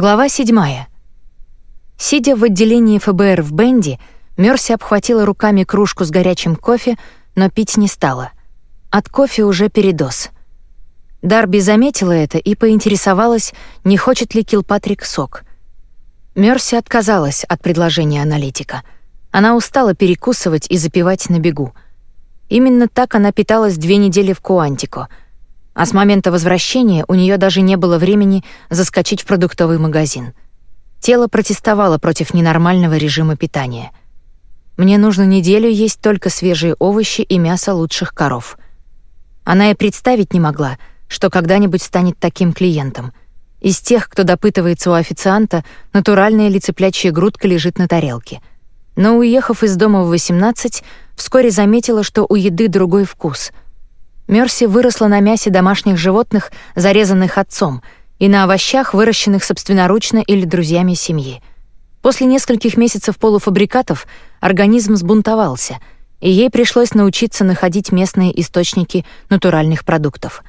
Глава 7. Сидя в отделении ФБР в Бенди, Мерси обхватила руками кружку с горячим кофе, но пить не стала. От кофе уже передоз. Дарби заметила это и поинтересовалась, не хочет ли Килпатрик сок. Мерси отказалась от предложения аналитика. Она устала перекусывать и запивать на бегу. Именно так она питалась две недели в Куантико — а с момента возвращения у нее даже не было времени заскочить в продуктовый магазин. Тело протестовало против ненормального режима питания. Мне нужно неделю есть только свежие овощи и мясо лучших коров. Она и представить не могла, что когда-нибудь станет таким клиентом. Из тех, кто допытывается у официанта, натуральная ли грудка лежит на тарелке. Но уехав из дома в 18, вскоре заметила, что у еды другой вкус — Мерси выросла на мясе домашних животных, зарезанных отцом, и на овощах, выращенных собственноручно или друзьями семьи. После нескольких месяцев полуфабрикатов организм сбунтовался, и ей пришлось научиться находить местные источники натуральных продуктов.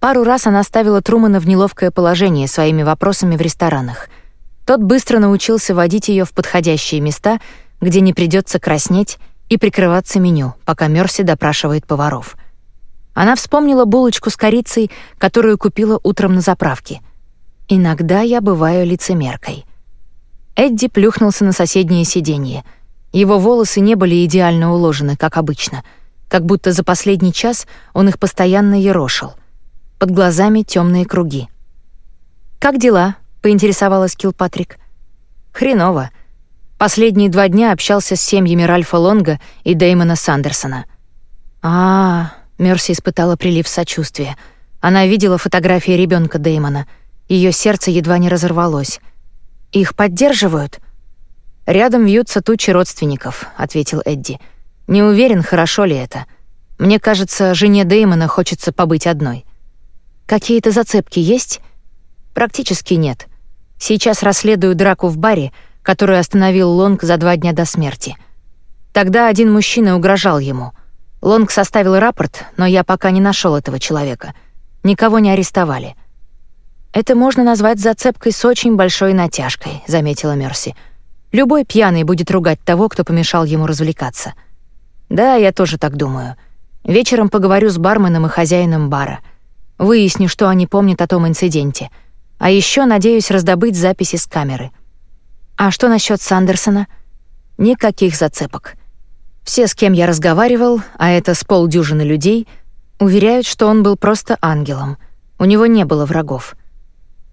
Пару раз она ставила Трумана в неловкое положение своими вопросами в ресторанах. Тот быстро научился водить ее в подходящие места, где не придется краснеть и прикрываться меню, пока Мерси допрашивает поваров — она вспомнила булочку с корицей, которую купила утром на заправке. «Иногда я бываю лицемеркой». Эдди плюхнулся на соседнее сиденье. Его волосы не были идеально уложены, как обычно, как будто за последний час он их постоянно ерошил. Под глазами темные круги. «Как дела?» — поинтересовалась Килпатрик. «Хреново. Последние два дня общался с семьями Ральфа Лонга и Дэймона Сандерсона». «А, Мерси испытала прилив сочувствия. Она видела фотографии ребенка Дэймона. Ее сердце едва не разорвалось. «Их поддерживают?» «Рядом вьются тучи родственников», — ответил Эдди. «Не уверен, хорошо ли это. Мне кажется, жене Дэймона хочется побыть одной». «Какие-то зацепки есть?» «Практически нет. Сейчас расследую драку в баре, которую остановил Лонг за два дня до смерти. Тогда один мужчина угрожал ему — Лонг составил рапорт, но я пока не нашел этого человека. Никого не арестовали. Это можно назвать зацепкой с очень большой натяжкой, заметила Мерси. Любой пьяный будет ругать того, кто помешал ему развлекаться. Да, я тоже так думаю. Вечером поговорю с барменом и хозяином бара. Выясню, что они помнят о том инциденте. А еще надеюсь раздобыть записи с камеры. А что насчет Сандерсона? Никаких зацепок. Все, с кем я разговаривал, а это с полдюжины людей, уверяют, что он был просто ангелом. У него не было врагов.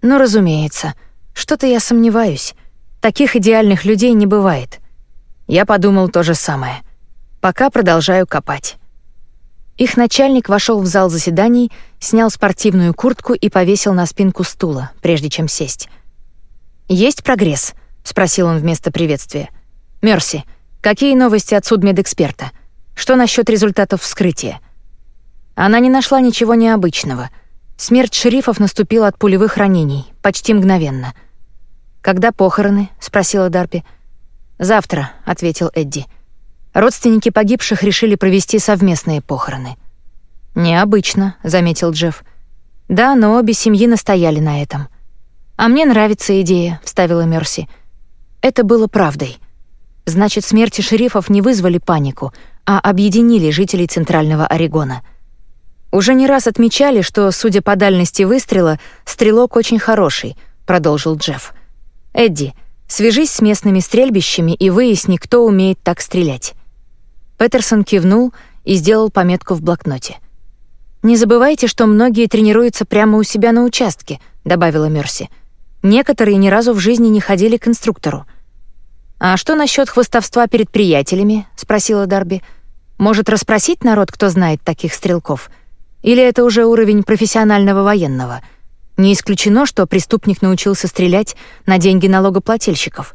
Но, разумеется, что-то я сомневаюсь. Таких идеальных людей не бывает. Я подумал то же самое. Пока продолжаю копать. Их начальник вошел в зал заседаний, снял спортивную куртку и повесил на спинку стула, прежде чем сесть. «Есть прогресс?» — спросил он вместо приветствия. «Мерси, Какие новости от судмедэксперта? Что насчет результатов вскрытия? Она не нашла ничего необычного. Смерть шерифов наступила от пулевых ранений, почти мгновенно. «Когда похороны?» — спросила Дарпи. «Завтра», — ответил Эдди. Родственники погибших решили провести совместные похороны. «Необычно», — заметил Джефф. «Да, но обе семьи настояли на этом». «А мне нравится идея», — вставила Мерси. Это было правдой. Значит, смерти шерифов не вызвали панику, а объединили жителей Центрального Орегона. Уже не раз отмечали, что, судя по дальности выстрела, стрелок очень хороший, продолжил Джефф. Эдди, свяжись с местными стрельбищами и выясни, кто умеет так стрелять. Петерсон кивнул и сделал пометку в блокноте. Не забывайте, что многие тренируются прямо у себя на участке, добавила Мерси. Некоторые ни разу в жизни не ходили к инструктору. «А что насчет хвостовства перед приятелями?» — спросила Дарби. «Может, расспросить народ, кто знает таких стрелков? Или это уже уровень профессионального военного? Не исключено, что преступник научился стрелять на деньги налогоплательщиков».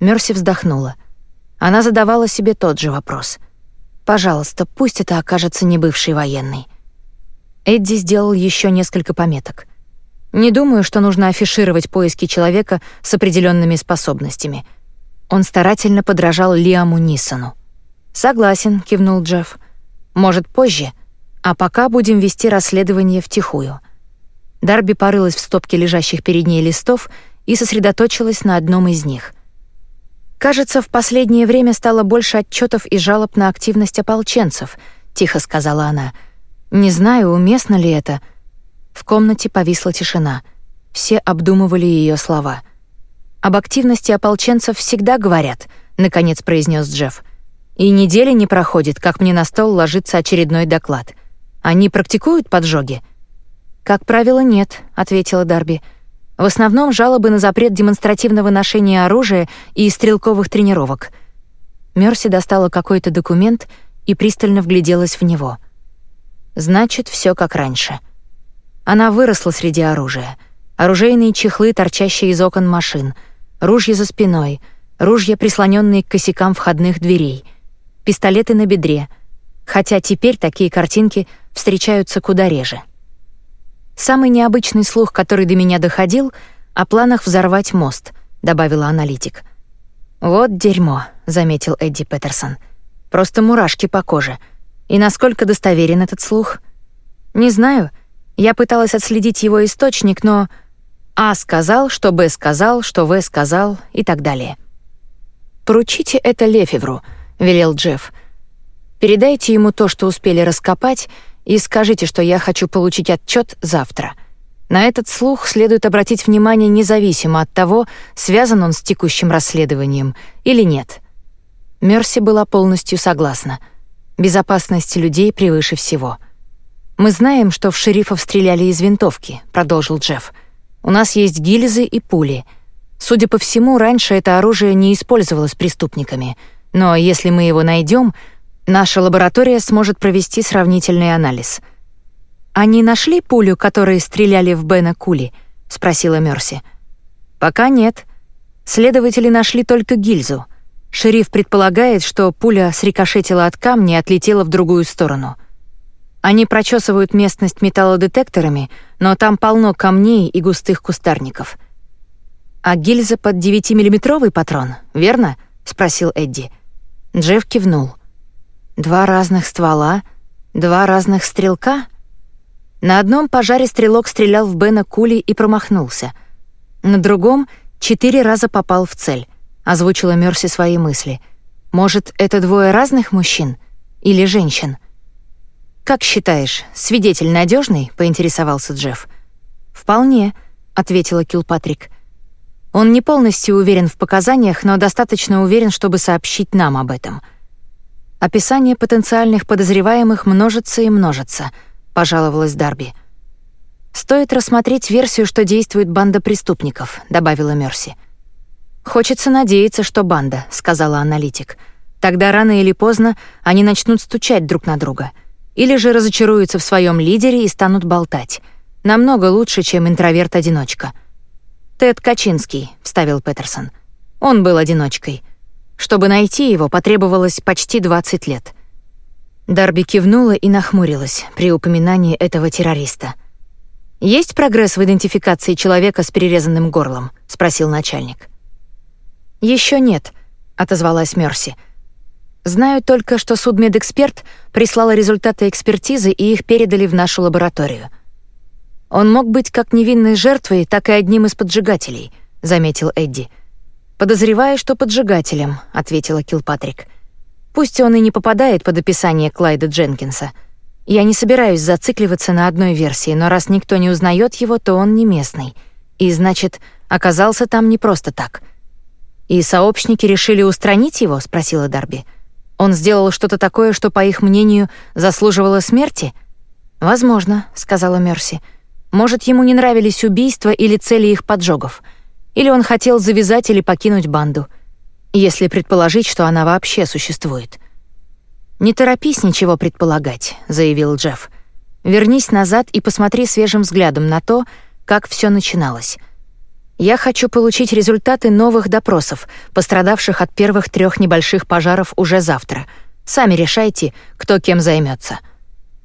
Мерси вздохнула. Она задавала себе тот же вопрос. «Пожалуйста, пусть это окажется не бывший военный». Эдди сделал еще несколько пометок. «Не думаю, что нужно афишировать поиски человека с определенными способностями». Он старательно подражал Лиаму Нисону. «Согласен», — кивнул Джефф. «Может, позже. А пока будем вести расследование втихую». Дарби порылась в стопке лежащих перед ней листов и сосредоточилась на одном из них. «Кажется, в последнее время стало больше отчетов и жалоб на активность ополченцев», — тихо сказала она. «Не знаю, уместно ли это». В комнате повисла тишина. Все обдумывали ее слова. «Об активности ополченцев всегда говорят», — наконец произнес Джефф. «И недели не проходит, как мне на стол ложится очередной доклад. Они практикуют поджоги?» «Как правило, нет», — ответила Дарби. «В основном жалобы на запрет демонстративного ношения оружия и стрелковых тренировок». Мерси достала какой-то документ и пристально вгляделась в него. «Значит, все как раньше». Она выросла среди оружия. Оружейные чехлы, торчащие из окон машин, ружья за спиной, ружья, прислоненные к косякам входных дверей, пистолеты на бедре, хотя теперь такие картинки встречаются куда реже. Самый необычный слух, который до меня доходил, о планах взорвать мост, добавила аналитик. Вот дерьмо, заметил Эдди Петерсон. Просто мурашки по коже. И насколько достоверен этот слух? Не знаю. Я пыталась отследить его источник, но А сказал, что Б сказал, что В сказал и так далее. Поручите это Лефевру, велел Джефф. Передайте ему то, что успели раскопать, и скажите, что я хочу получить отчет завтра. На этот слух следует обратить внимание независимо от того, связан он с текущим расследованием или нет. Мерси была полностью согласна. Безопасность людей превыше всего. Мы знаем, что в шерифов стреляли из винтовки, продолжил Джефф. У нас есть гильзы и пули. Судя по всему, раньше это оружие не использовалось преступниками. Но если мы его найдем, Наша лаборатория сможет провести сравнительный анализ. Они нашли пулю, которой стреляли в Бена Кули, спросила Мерси. Пока нет. Следователи нашли только гильзу. Шериф предполагает, что пуля срикошетила от камня и отлетела в другую сторону. Они прочесывают местность металлодетекторами, но там полно камней и густых кустарников. А гильза под 9-миллиметровый патрон, верно? спросил Эдди. Джефф кивнул. Два разных ствола, два разных стрелка. На одном пожаре стрелок стрелял в Бена Кули и промахнулся. На другом четыре раза попал в цель. Озвучила Мерси свои мысли. Может, это двое разных мужчин или женщин? Как считаешь, свидетель надежный? поинтересовался Джефф. Вполне, ответила Килпатрик. Он не полностью уверен в показаниях, но достаточно уверен, чтобы сообщить нам об этом. Описание потенциальных подозреваемых множится и множится, пожаловалась Дарби. Стоит рассмотреть версию, что действует банда преступников, добавила Мерси. Хочется надеяться, что банда, сказала аналитик. Тогда рано или поздно они начнут стучать друг на друга или же разочаруются в своем лидере и станут болтать. Намного лучше, чем интроверт-одиночка. Тед Качинский, вставил Петерсон. Он был одиночкой. Чтобы найти его, потребовалось почти 20 лет. Дарби кивнула и нахмурилась при упоминании этого террориста. «Есть прогресс в идентификации человека с перерезанным горлом?» — спросил начальник. Еще нет», — отозвалась Мерси. «Знаю только, что судмедэксперт прислал результаты экспертизы и их передали в нашу лабораторию. Он мог быть как невинной жертвой, так и одним из поджигателей», — заметил Эдди. «Подозреваю, что поджигателем», — ответила Килпатрик. «Пусть он и не попадает под описание Клайда Дженкинса. Я не собираюсь зацикливаться на одной версии, но раз никто не узнает его, то он не местный. И, значит, оказался там не просто так». «И сообщники решили устранить его?» — спросила Дарби. «Он сделал что-то такое, что, по их мнению, заслуживало смерти?» «Возможно», — сказала Мерси. «Может, ему не нравились убийства или цели их поджогов». Или он хотел завязать или покинуть банду, если предположить, что она вообще существует. «Не торопись ничего предполагать», — заявил Джефф. «Вернись назад и посмотри свежим взглядом на то, как все начиналось. Я хочу получить результаты новых допросов, пострадавших от первых трех небольших пожаров уже завтра. Сами решайте, кто кем займется.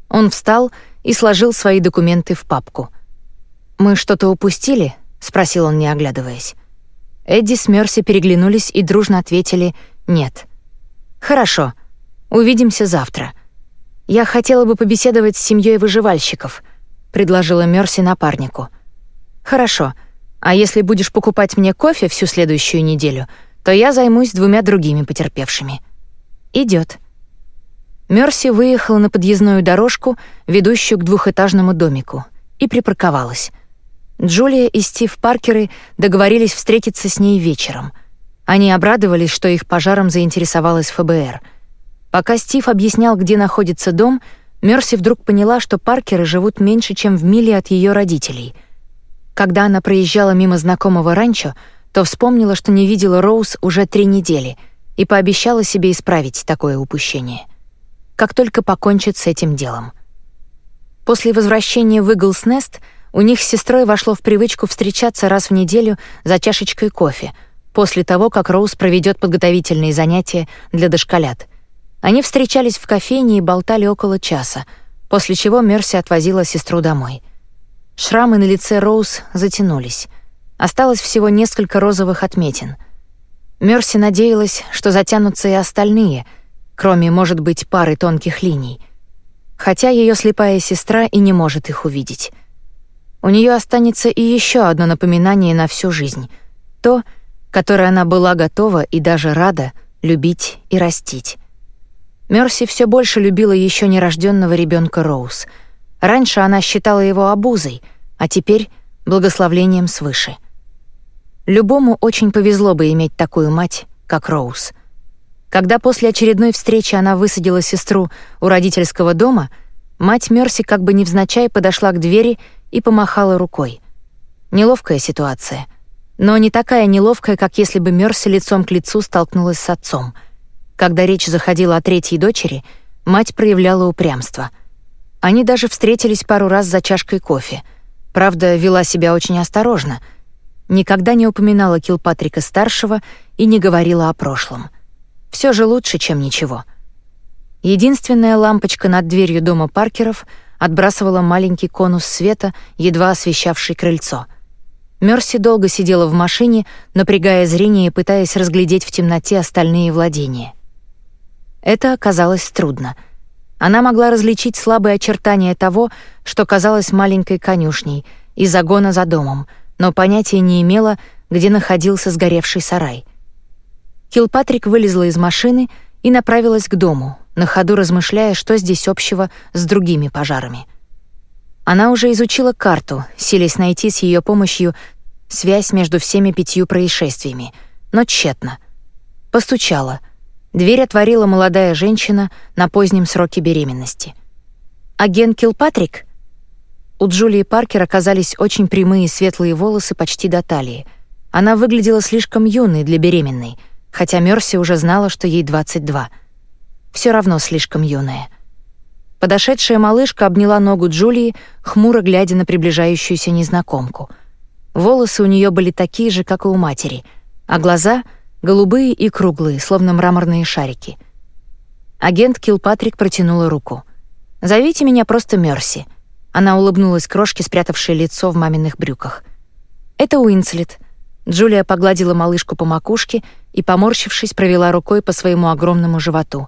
Он встал и сложил свои документы в папку. «Мы что-то упустили?» спросил он, не оглядываясь. Эдди с Мерси переглянулись и дружно ответили «нет». «Хорошо. Увидимся завтра. Я хотела бы побеседовать с семьей выживальщиков», — предложила Мерси напарнику. «Хорошо. А если будешь покупать мне кофе всю следующую неделю, то я займусь двумя другими потерпевшими. Идет. Мерси выехала на подъездную дорожку, ведущую к двухэтажному домику, и припарковалась. Джулия и Стив Паркеры договорились встретиться с ней вечером. Они обрадовались, что их пожаром заинтересовалась ФБР. Пока Стив объяснял, где находится дом, Мерси вдруг поняла, что Паркеры живут меньше, чем в миле от ее родителей — когда она проезжала мимо знакомого ранчо, то вспомнила, что не видела Роуз уже три недели и пообещала себе исправить такое упущение. Как только покончит с этим делом. После возвращения в Иглс Нест у них с сестрой вошло в привычку встречаться раз в неделю за чашечкой кофе, после того, как Роуз проведет подготовительные занятия для дошколят. Они встречались в кофейне и болтали около часа, после чего Мерси отвозила сестру домой — Шрамы на лице Роуз затянулись. Осталось всего несколько розовых отметин. Мерси надеялась, что затянутся и остальные, кроме, может быть, пары тонких линий. Хотя ее слепая сестра и не может их увидеть. У нее останется и еще одно напоминание на всю жизнь. То, которое она была готова и даже рада любить и растить. Мерси все больше любила еще нерожденного ребенка Роуз — Раньше она считала его обузой, а теперь — благословлением свыше. Любому очень повезло бы иметь такую мать, как Роуз. Когда после очередной встречи она высадила сестру у родительского дома, мать Мерси как бы невзначай подошла к двери и помахала рукой. Неловкая ситуация. Но не такая неловкая, как если бы Мерси лицом к лицу столкнулась с отцом. Когда речь заходила о третьей дочери, мать проявляла упрямство — они даже встретились пару раз за чашкой кофе. Правда, вела себя очень осторожно. Никогда не упоминала Килпатрика-старшего и не говорила о прошлом. Все же лучше, чем ничего. Единственная лампочка над дверью дома Паркеров отбрасывала маленький конус света, едва освещавший крыльцо. Мерси долго сидела в машине, напрягая зрение и пытаясь разглядеть в темноте остальные владения. Это оказалось трудно — она могла различить слабые очертания того, что казалось маленькой конюшней, и загона за домом, но понятия не имела, где находился сгоревший сарай. Килпатрик вылезла из машины и направилась к дому, на ходу размышляя, что здесь общего с другими пожарами. Она уже изучила карту, силясь найти с ее помощью связь между всеми пятью происшествиями, но тщетно. Постучала — Дверь отворила молодая женщина на позднем сроке беременности. «Агент Килпатрик?» У Джулии Паркер оказались очень прямые светлые волосы почти до талии. Она выглядела слишком юной для беременной, хотя Мерси уже знала, что ей 22. Все равно слишком юная. Подошедшая малышка обняла ногу Джулии, хмуро глядя на приближающуюся незнакомку. Волосы у нее были такие же, как и у матери, а глаза — голубые и круглые, словно мраморные шарики. Агент Килпатрик протянула руку. «Зовите меня просто Мерси». Она улыбнулась крошке, спрятавшей лицо в маминых брюках. «Это Уинслет». Джулия погладила малышку по макушке и, поморщившись, провела рукой по своему огромному животу.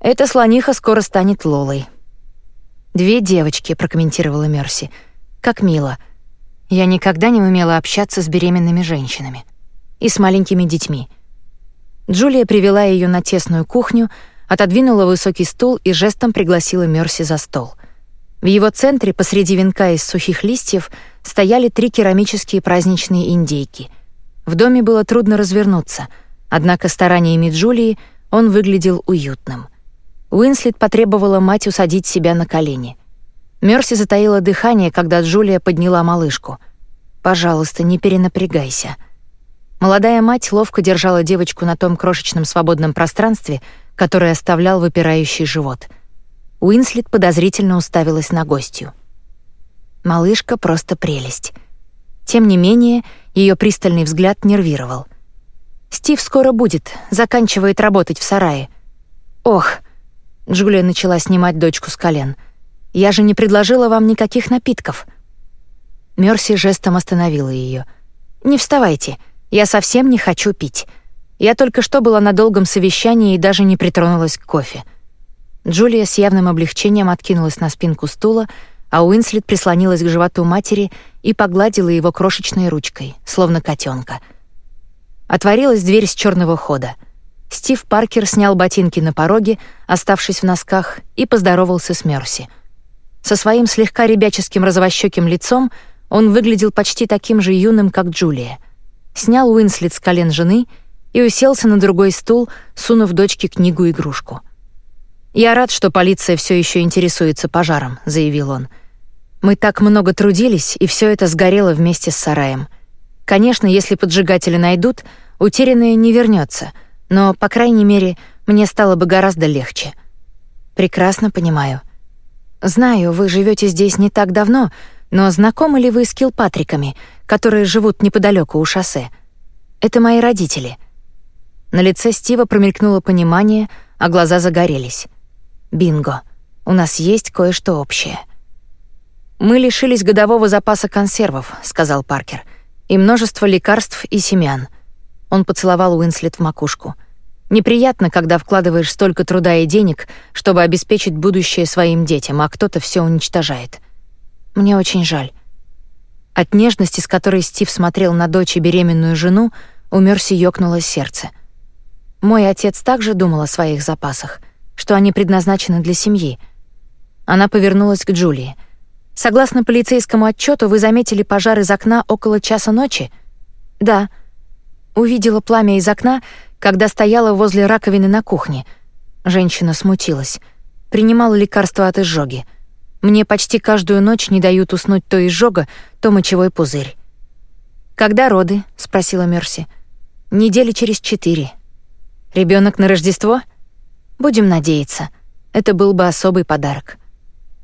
«Эта слониха скоро станет Лолой». «Две девочки», — прокомментировала Мерси. «Как мило. Я никогда не умела общаться с беременными женщинами. И с маленькими детьми. Джулия привела ее на тесную кухню, отодвинула высокий стул и жестом пригласила Мерси за стол. В его центре, посреди венка из сухих листьев, стояли три керамические праздничные индейки. В доме было трудно развернуться, однако стараниями Джулии он выглядел уютным. Уинслет потребовала мать усадить себя на колени. Мерси затаила дыхание, когда Джулия подняла малышку. «Пожалуйста, не перенапрягайся», Молодая мать ловко держала девочку на том крошечном свободном пространстве, которое оставлял выпирающий живот. Уинслет подозрительно уставилась на гостью. Малышка просто прелесть. Тем не менее, ее пристальный взгляд нервировал. «Стив скоро будет, заканчивает работать в сарае». «Ох!» — Джулия начала снимать дочку с колен. «Я же не предложила вам никаких напитков». Мерси жестом остановила ее. «Не вставайте. Я совсем не хочу пить. Я только что была на долгом совещании и даже не притронулась к кофе. Джулия с явным облегчением откинулась на спинку стула, а Уинслет прислонилась к животу матери и погладила его крошечной ручкой, словно котенка. Отворилась дверь с черного хода. Стив Паркер снял ботинки на пороге, оставшись в носках, и поздоровался с Мерси. Со своим слегка ребяческим розовощёким лицом он выглядел почти таким же юным, как Джулия. Снял Уинслет с колен жены и уселся на другой стул, сунув дочке книгу-игрушку. «Я рад, что полиция все еще интересуется пожаром», — заявил он. «Мы так много трудились, и все это сгорело вместе с сараем. Конечно, если поджигатели найдут, утерянное не вернется, но, по крайней мере, мне стало бы гораздо легче». «Прекрасно понимаю. Знаю, вы живете здесь не так давно, но знакомы ли вы с Килпатриками, которые живут неподалеку у шоссе? Это мои родители». На лице Стива промелькнуло понимание, а глаза загорелись. «Бинго. У нас есть кое-что общее». «Мы лишились годового запаса консервов», — сказал Паркер, «и множество лекарств и семян». Он поцеловал Уинслет в макушку. «Неприятно, когда вкладываешь столько труда и денег, чтобы обеспечить будущее своим детям, а кто-то все уничтожает. Мне очень жаль». От нежности, с которой Стив смотрел на дочь и беременную жену, у Мерси ёкнуло сердце. Мой отец также думал о своих запасах, что они предназначены для семьи. Она повернулась к Джулии. Согласно полицейскому отчету, вы заметили пожар из окна около часа ночи? Да. Увидела пламя из окна, когда стояла возле раковины на кухне. Женщина смутилась. Принимала лекарства от изжоги. Мне почти каждую ночь не дают уснуть то изжога, то мочевой пузырь. «Когда роды?» — спросила Мерси. «Недели через четыре». Ребенок на Рождество?» «Будем надеяться. Это был бы особый подарок».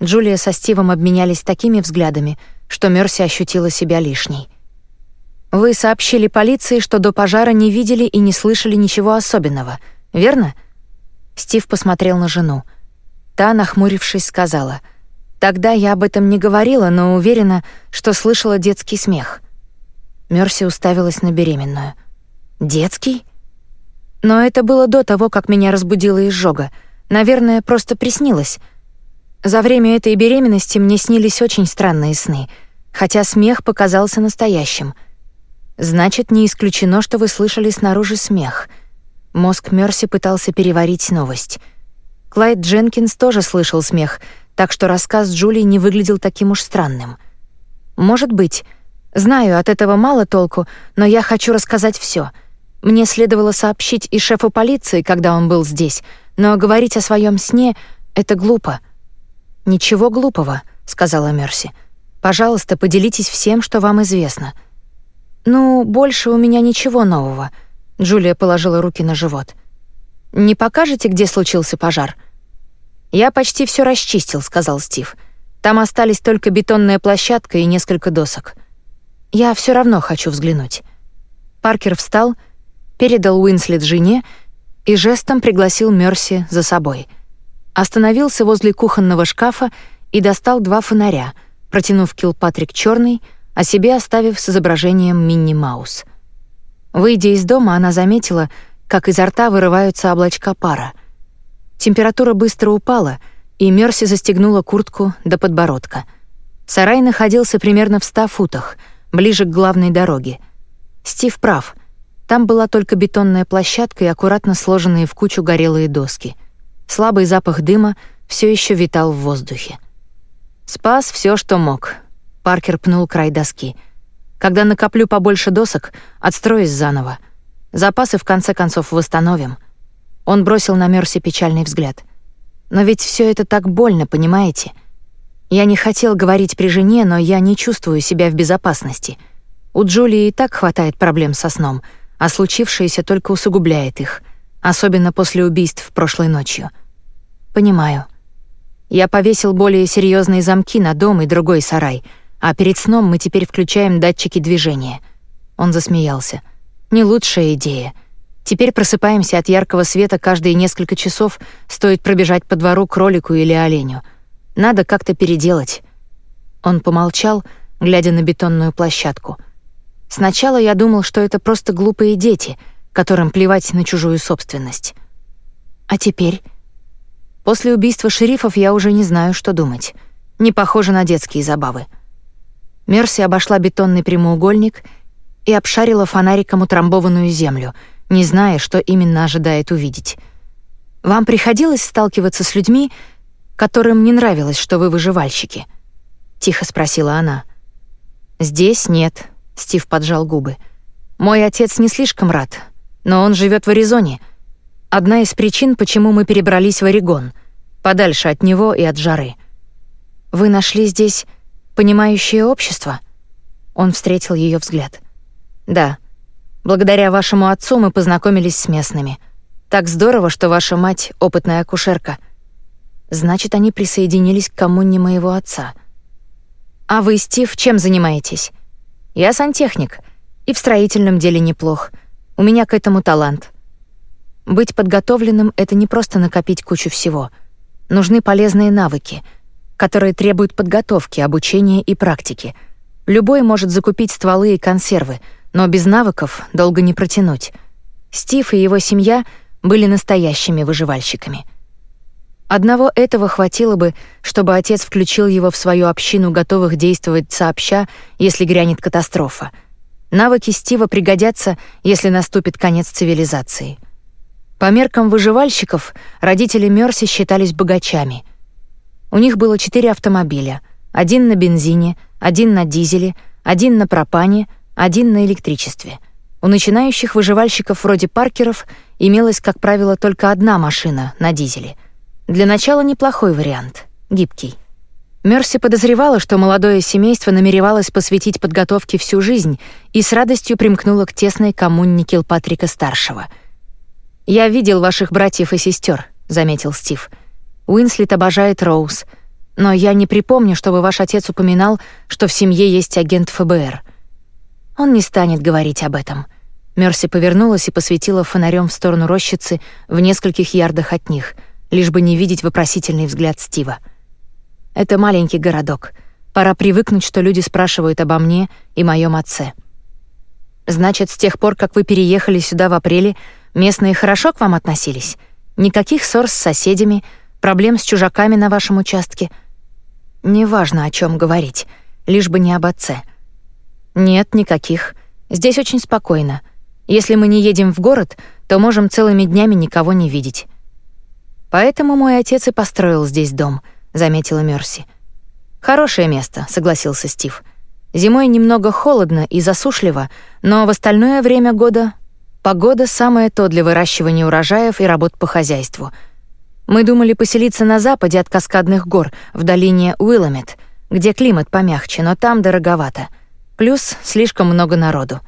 Джулия со Стивом обменялись такими взглядами, что Мерси ощутила себя лишней. «Вы сообщили полиции, что до пожара не видели и не слышали ничего особенного, верно?» Стив посмотрел на жену. Та, нахмурившись, сказала — Тогда я об этом не говорила, но уверена, что слышала детский смех. Мерси уставилась на беременную. Детский? Но это было до того, как меня разбудила изжога. Наверное, просто приснилось. За время этой беременности мне снились очень странные сны, хотя смех показался настоящим. Значит, не исключено, что вы слышали снаружи смех. Мозг Мерси пытался переварить новость. Клайд Дженкинс тоже слышал смех — так что рассказ Джулии не выглядел таким уж странным. Может быть. Знаю, от этого мало толку, но я хочу рассказать все. Мне следовало сообщить и шефу полиции, когда он был здесь, но говорить о своем сне — это глупо. «Ничего глупого», — сказала Мерси. «Пожалуйста, поделитесь всем, что вам известно». «Ну, больше у меня ничего нового», — Джулия положила руки на живот. «Не покажете, где случился пожар?» «Я почти все расчистил», — сказал Стив. «Там остались только бетонная площадка и несколько досок. Я все равно хочу взглянуть». Паркер встал, передал Уинслет жене и жестом пригласил Мерси за собой. Остановился возле кухонного шкафа и достал два фонаря, протянув Килпатрик черный, а себе оставив с изображением Минни Маус. Выйдя из дома, она заметила, как изо рта вырываются облачка пара — Температура быстро упала, и Мерси застегнула куртку до подбородка. Сарай находился примерно в ста футах, ближе к главной дороге. Стив прав. Там была только бетонная площадка и аккуратно сложенные в кучу горелые доски. Слабый запах дыма все еще витал в воздухе. «Спас все, что мог», — Паркер пнул край доски. «Когда накоплю побольше досок, отстроюсь заново. Запасы в конце концов восстановим». Он бросил на Мерси печальный взгляд. «Но ведь все это так больно, понимаете? Я не хотел говорить при жене, но я не чувствую себя в безопасности. У Джулии и так хватает проблем со сном, а случившееся только усугубляет их, особенно после убийств прошлой ночью. Понимаю. Я повесил более серьезные замки на дом и другой сарай, а перед сном мы теперь включаем датчики движения». Он засмеялся. «Не лучшая идея». Теперь просыпаемся от яркого света каждые несколько часов, стоит пробежать по двору кролику или оленю. Надо как-то переделать. Он помолчал, глядя на бетонную площадку. Сначала я думал, что это просто глупые дети, которым плевать на чужую собственность. А теперь? После убийства шерифов я уже не знаю, что думать. Не похоже на детские забавы. Мерси обошла бетонный прямоугольник и обшарила фонариком утрамбованную землю, не зная, что именно ожидает увидеть. Вам приходилось сталкиваться с людьми, которым не нравилось, что вы выживальщики? Тихо спросила она. Здесь нет, Стив поджал губы. Мой отец не слишком рад, но он живет в Аризоне. Одна из причин, почему мы перебрались в Орегон, подальше от него и от жары. Вы нашли здесь понимающее общество? Он встретил ее взгляд. Да. Благодаря вашему отцу мы познакомились с местными. Так здорово, что ваша мать опытная акушерка. Значит, они присоединились к коммуне моего отца. А вы, Стив, чем занимаетесь? Я сантехник и в строительном деле неплох. У меня к этому талант. Быть подготовленным — это не просто накопить кучу всего. Нужны полезные навыки, которые требуют подготовки, обучения и практики. Любой может закупить стволы и консервы, но без навыков долго не протянуть. Стив и его семья — были настоящими выживальщиками. Одного этого хватило бы, чтобы отец включил его в свою общину готовых действовать сообща, если грянет катастрофа. Навыки Стива пригодятся, если наступит конец цивилизации. По меркам выживальщиков, родители Мерси считались богачами. У них было четыре автомобиля: один на бензине, один на дизеле, один на пропане, один на электричестве. У начинающих выживальщиков вроде Паркеров имелась, как правило, только одна машина на дизеле. Для начала неплохой вариант, гибкий. Мерси подозревала, что молодое семейство намеревалось посвятить подготовке всю жизнь и с радостью примкнуло к тесной коммуне Килпатрика-старшего. «Я видел ваших братьев и сестер, заметил Стив. «Уинслет обожает Роуз, но я не припомню, чтобы ваш отец упоминал, что в семье есть агент ФБР. Он не станет говорить об этом. Мерси повернулась и посветила фонарем в сторону рощицы в нескольких ярдах от них, лишь бы не видеть вопросительный взгляд Стива. «Это маленький городок. Пора привыкнуть, что люди спрашивают обо мне и моем отце». «Значит, с тех пор, как вы переехали сюда в апреле, местные хорошо к вам относились? Никаких ссор с соседями, проблем с чужаками на вашем участке?» «Неважно, о чем говорить, лишь бы не об отце». «Нет, никаких. Здесь очень спокойно». Если мы не едем в город, то можем целыми днями никого не видеть. Поэтому мой отец и построил здесь дом, заметила Мерси. Хорошее место, согласился Стив. Зимой немного холодно и засушливо, но в остальное время года погода самое то для выращивания урожаев и работ по хозяйству. Мы думали поселиться на западе от Каскадных гор, в долине Уилламет, где климат помягче, но там дороговато. Плюс слишком много народу.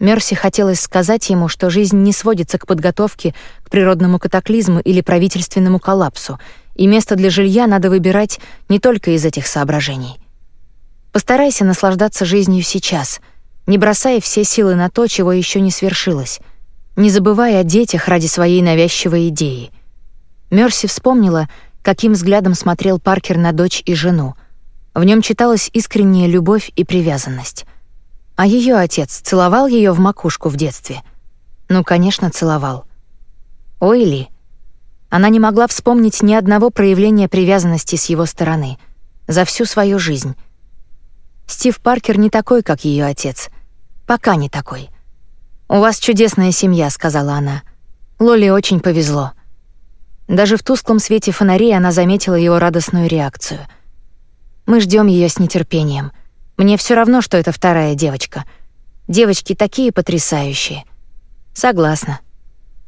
Мерси хотелось сказать ему, что жизнь не сводится к подготовке к природному катаклизму или правительственному коллапсу, и место для жилья надо выбирать не только из этих соображений. Постарайся наслаждаться жизнью сейчас, не бросая все силы на то, чего еще не свершилось, не забывая о детях ради своей навязчивой идеи. Мерси вспомнила, каким взглядом смотрел Паркер на дочь и жену. В нем читалась искренняя любовь и привязанность. А ее отец целовал ее в макушку в детстве? Ну, конечно, целовал. Ой ли. Она не могла вспомнить ни одного проявления привязанности с его стороны за всю свою жизнь. Стив Паркер не такой, как ее отец. Пока не такой. «У вас чудесная семья», — сказала она. Лоли очень повезло. Даже в тусклом свете фонарей она заметила его радостную реакцию. Мы ждем ее с нетерпением — мне все равно, что это вторая девочка. Девочки такие потрясающие. Согласна.